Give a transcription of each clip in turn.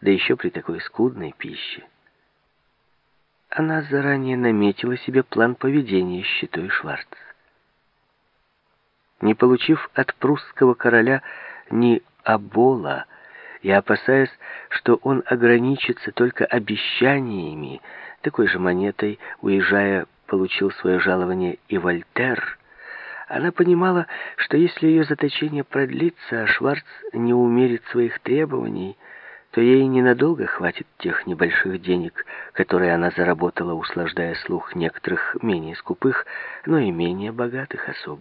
да еще при такой скудной пище. Она заранее наметила себе план поведения щитой Шварц. Не получив от прусского короля ни обола, и опасаясь, что он ограничится только обещаниями, такой же монетой, уезжая, получил свое жалование и Вольтер, она понимала, что если ее заточение продлится, а Шварц не умерит своих требований, то ей ненадолго хватит тех небольших денег, которые она заработала, услаждая слух некоторых менее скупых, но и менее богатых особ.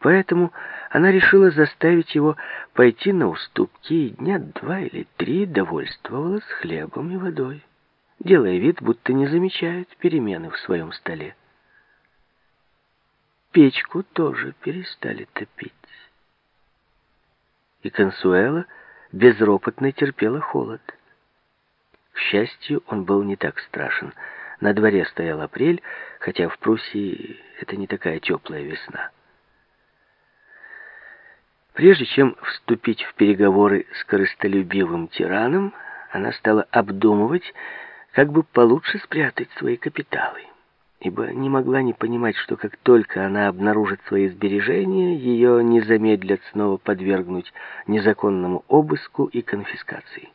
Поэтому она решила заставить его пойти на уступки и дня два или три довольствовалась хлебом и водой, делая вид, будто не замечает перемены в своем столе. Печку тоже перестали топить. И Консуэла безропотно терпела холод. К счастью, он был не так страшен. На дворе стоял апрель, хотя в Пруссии это не такая теплая весна. Прежде чем вступить в переговоры с корыстолюбивым тираном, она стала обдумывать, как бы получше спрятать свои капиталы, ибо не могла не понимать, что как только она обнаружит свои сбережения, ее не замедлят снова подвергнуть незаконному обыску и конфискации.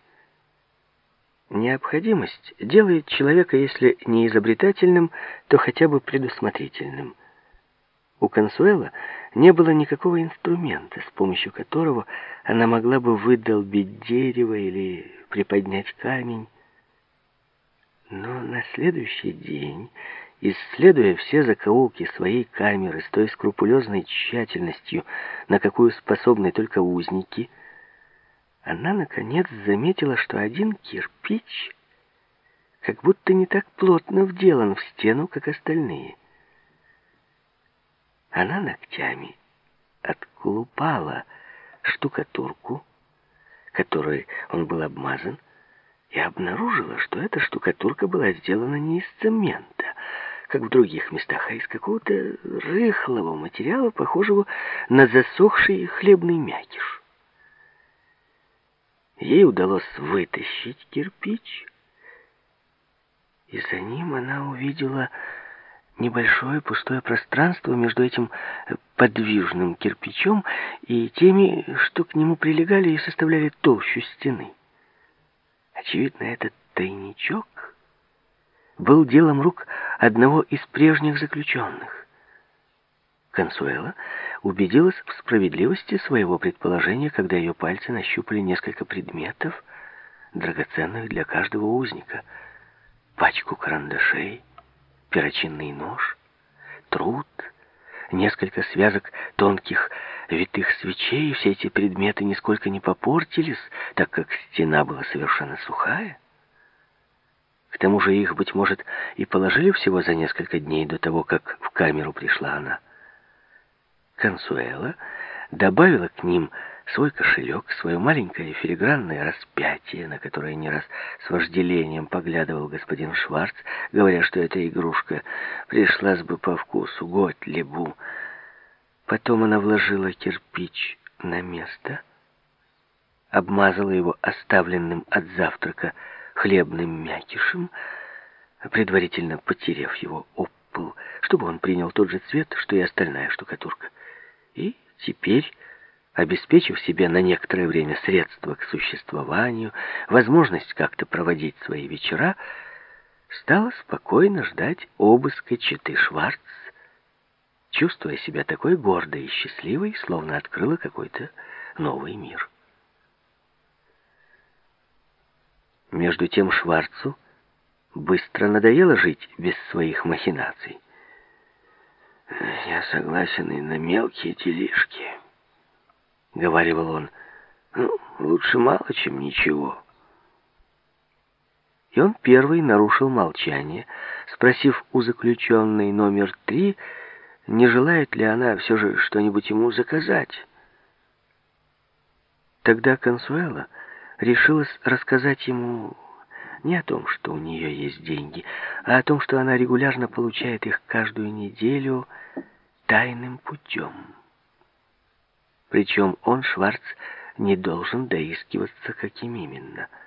Необходимость делает человека, если не изобретательным, то хотя бы предусмотрительным. У Консуэла не было никакого инструмента, с помощью которого она могла бы выдолбить дерево или приподнять камень. Но на следующий день, исследуя все закоулки своей камеры с той скрупулезной тщательностью, на какую способны только узники, она, наконец, заметила, что один кирпич как будто не так плотно вделан в стену, как остальные. Она ногтями отколупала штукатурку, которой он был обмазан, и обнаружила, что эта штукатурка была сделана не из цемента, как в других местах, а из какого-то рыхлого материала, похожего на засохший хлебный мякиш. Ей удалось вытащить кирпич, и за ним она увидела небольшое пустое пространство между этим э, подвижным кирпичом и теми, что к нему прилегали и составляли толщу стены. Очевидно, этот тайничок был делом рук одного из прежних заключенных. Консуэла убедилась в справедливости своего предположения, когда ее пальцы нащупали несколько предметов, драгоценных для каждого узника. Пачку карандашей, перочинный нож, труд, несколько связок тонких витых свечей, все эти предметы нисколько не попортились, так как стена была совершенно сухая. Тому же их, быть может, и положили всего за несколько дней до того, как в камеру пришла она. Консуэла добавила к ним свой кошелек, свое маленькое филигранное распятие, на которое не раз с вожделением поглядывал господин Шварц, говоря, что эта игрушка пришлась бы по вкусу Готлебу. Потом она вложила кирпич на место, обмазала его оставленным от завтрака хлебным мякишем, предварительно потеряв его об чтобы он принял тот же цвет, что и остальная штукатурка. И теперь обеспечив себе на некоторое время средства к существованию, возможность как-то проводить свои вечера, стала спокойно ждать обыска читы Шварц, чувствуя себя такой гордой и счастливой, словно открыла какой-то новый мир. Между тем Шварцу быстро надоело жить без своих махинаций. «Я согласен и на мелкие делишки», — говорил он. «Ну, лучше мало, чем ничего». И он первый нарушил молчание, спросив у заключенной номер три, не желает ли она все же что-нибудь ему заказать. Тогда Консуэла решилась рассказать ему не о том, что у нее есть деньги, а о том, что она регулярно получает их каждую неделю тайным путем. Причем он, Шварц, не должен доискиваться, каким именно –